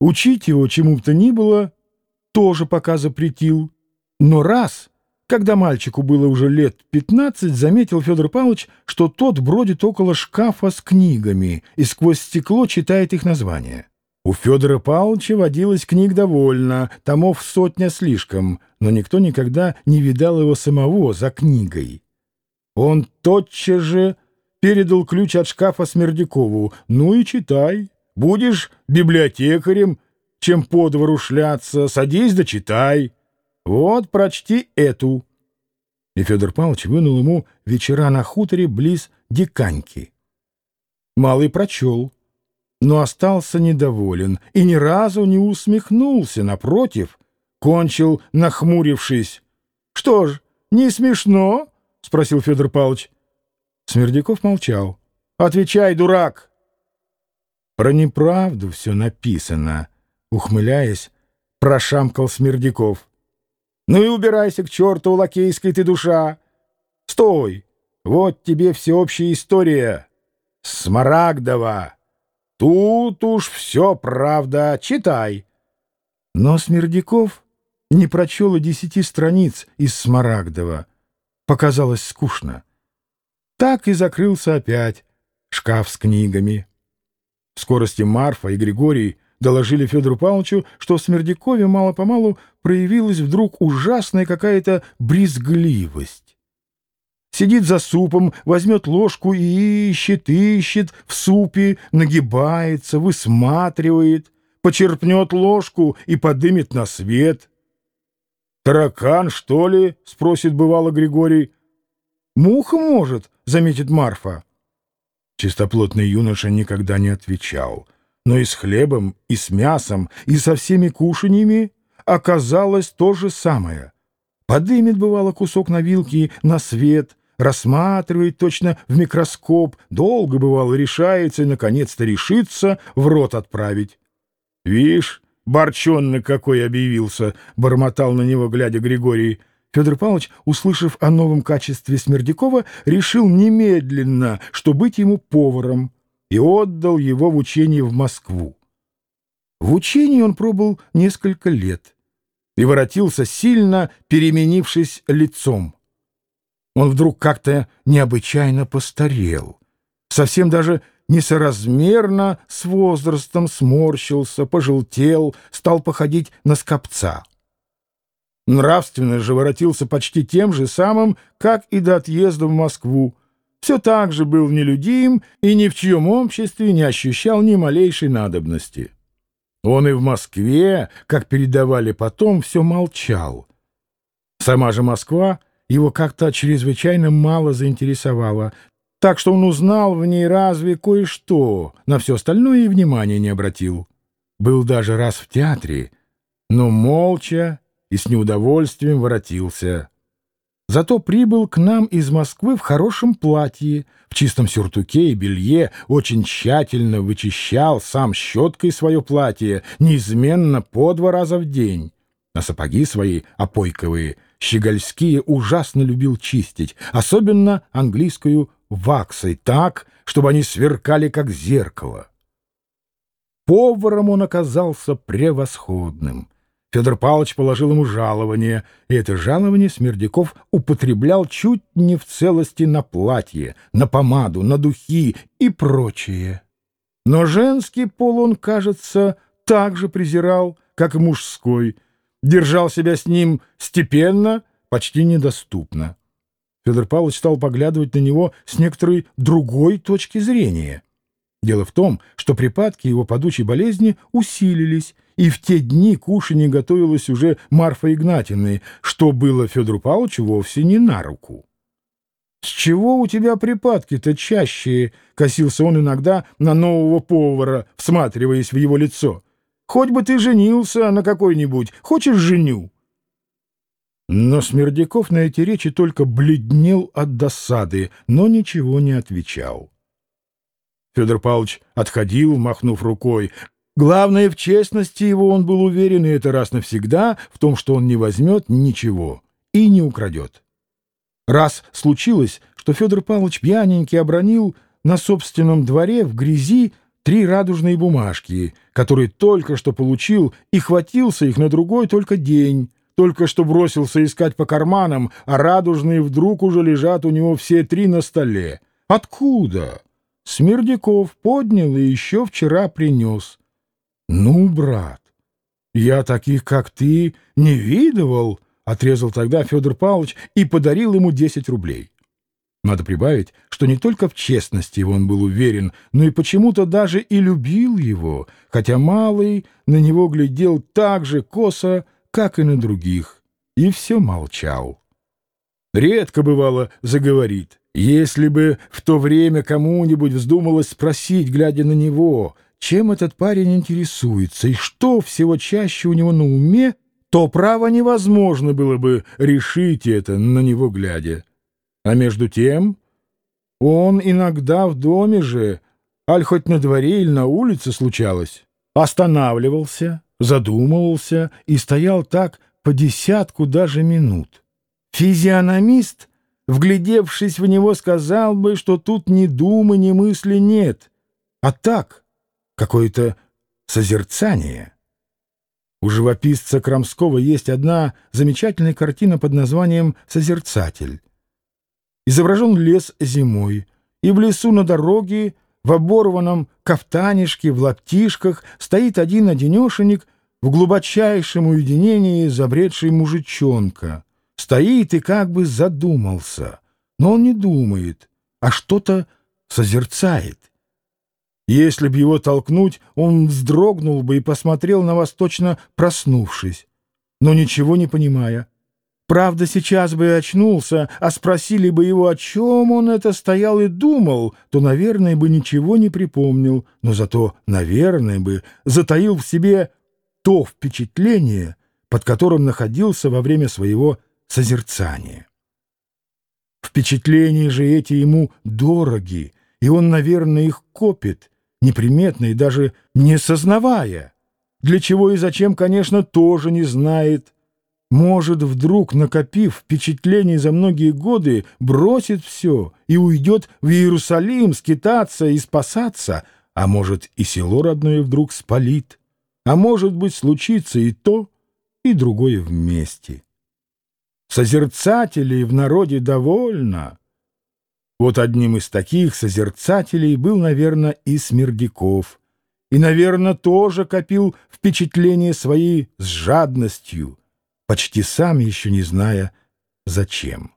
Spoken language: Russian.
Учить его чему бы то ни было тоже пока запретил. Но раз, когда мальчику было уже лет пятнадцать, заметил Федор Павлович, что тот бродит около шкафа с книгами и сквозь стекло читает их названия. У Федора Павловича водилось книг довольно, томов сотня слишком, но никто никогда не видал его самого за книгой. Он тотчас же передал ключ от шкафа Смердякову. «Ну и читай. Будешь библиотекарем, чем по двору шляться. Садись да читай. Вот, прочти эту». И Федор Павлович вынул ему вечера на хуторе близ Диканьки. Малый прочел но остался недоволен и ни разу не усмехнулся, напротив, кончил, нахмурившись. — Что ж, не смешно? — спросил Федор Павлович. Смердяков молчал. — Отвечай, дурак! — Про неправду все написано, — ухмыляясь, прошамкал Смердяков. — Ну и убирайся к черту, лакейской ты душа! Стой! Вот тебе всеобщая история. Смарагдова! Тут уж все правда, читай. Но Смердяков не прочел и десяти страниц из Смарагдова. Показалось скучно. Так и закрылся опять шкаф с книгами. В скорости Марфа и Григорий доложили Федору Павловичу, что в Смердякове мало-помалу проявилась вдруг ужасная какая-то брезгливость. Сидит за супом, возьмет ложку и ищет, ищет в супе, нагибается, высматривает, почерпнет ложку и подымет на свет. «Таракан, что ли?» — спросит бывало Григорий. «Муха, может», — заметит Марфа. Чистоплотный юноша никогда не отвечал, но и с хлебом, и с мясом, и со всеми кушаньями оказалось то же самое. Подымет, бывало, кусок на вилке на свет — рассматривает точно в микроскоп, долго, бывало, решается и, наконец-то, решится в рот отправить. «Вишь, борчонный какой объявился!» — бормотал на него, глядя Григорий. Федор Павлович, услышав о новом качестве Смердякова, решил немедленно, что быть ему поваром, и отдал его в учение в Москву. В учении он пробыл несколько лет и воротился сильно переменившись лицом. Он вдруг как-то необычайно постарел. Совсем даже несоразмерно с возрастом сморщился, пожелтел, стал походить на скопца. Нравственно же воротился почти тем же самым, как и до отъезда в Москву. Все так же был нелюдим и ни в чьем обществе не ощущал ни малейшей надобности. Он и в Москве, как передавали потом, все молчал. Сама же Москва — его как-то чрезвычайно мало заинтересовало, так что он узнал в ней разве кое-что, на все остальное и внимания не обратил. Был даже раз в театре, но молча и с неудовольствием воротился. Зато прибыл к нам из Москвы в хорошем платье, в чистом сюртуке и белье, очень тщательно вычищал сам щеткой свое платье, неизменно по два раза в день. На сапоги свои опойковые Щегольские ужасно любил чистить, особенно английскую ваксой, так, чтобы они сверкали, как зеркало. Поваром он оказался превосходным. Федор Павлович положил ему жалование, и это жалование Смердяков употреблял чуть не в целости на платье, на помаду, на духи и прочее. Но женский пол он, кажется, так же презирал, как и мужской — держал себя с ним степенно, почти недоступно. Федор Павлович стал поглядывать на него с некоторой другой точки зрения. Дело в том, что припадки его падучей болезни усилились, и в те дни кушанье готовилось уже Марфа Игнатьевной, что было Федору Павловичу вовсе не на руку. «С чего у тебя припадки-то чаще?» — косился он иногда на нового повара, всматриваясь в его лицо. Хоть бы ты женился на какой-нибудь. Хочешь, женю?» Но Смердяков на эти речи только бледнел от досады, но ничего не отвечал. Федор Павлович отходил, махнув рукой. Главное, в честности его он был уверен, и это раз навсегда, в том, что он не возьмет ничего и не украдет. Раз случилось, что Федор Павлович пьяненький обронил на собственном дворе в грязи три радужные бумажки, которые только что получил и хватился их на другой только день, только что бросился искать по карманам, а радужные вдруг уже лежат у него все три на столе. Откуда? Смердяков поднял и еще вчера принес. Ну, брат, я таких, как ты, не видывал, — отрезал тогда Федор Павлович и подарил ему десять рублей. Надо прибавить, что не только в честности его он был уверен, но и почему-то даже и любил его, хотя малый на него глядел так же косо, как и на других, и все молчал. Редко бывало заговорит. Если бы в то время кому-нибудь вздумалось спросить, глядя на него, чем этот парень интересуется и что всего чаще у него на уме, то право невозможно было бы решить это на него глядя. А между тем он иногда в доме же, аль хоть на дворе или на улице случалось, останавливался, задумывался и стоял так по десятку даже минут. Физиономист, вглядевшись в него, сказал бы, что тут ни думы, ни мысли нет, а так, какое-то созерцание. У живописца Крамского есть одна замечательная картина под названием «Созерцатель». Изображен лес зимой, и в лесу на дороге, в оборванном кафтанишке, в лаптишках, стоит один-одинешенек в глубочайшем уединении забредший мужичонка. Стоит и как бы задумался, но он не думает, а что-то созерцает. Если б его толкнуть, он вздрогнул бы и посмотрел на вас точно проснувшись, но ничего не понимая. Правда, сейчас бы и очнулся, а спросили бы его, о чем он это стоял и думал, то, наверное, бы ничего не припомнил, но зато, наверное, бы затаил в себе то впечатление, под которым находился во время своего созерцания. Впечатления же эти ему дороги, и он, наверное, их копит, неприметно и даже не сознавая. Для чего и зачем, конечно, тоже не знает, может, вдруг, накопив впечатлений за многие годы, бросит все и уйдет в Иерусалим скитаться и спасаться, а может, и село родное вдруг спалит, а может быть, случится и то, и другое вместе. Созерцателей в народе довольно. Вот одним из таких созерцателей был, наверное, и Смердяков, и, наверное, тоже копил впечатления свои с жадностью — почти сам еще не зная, зачем.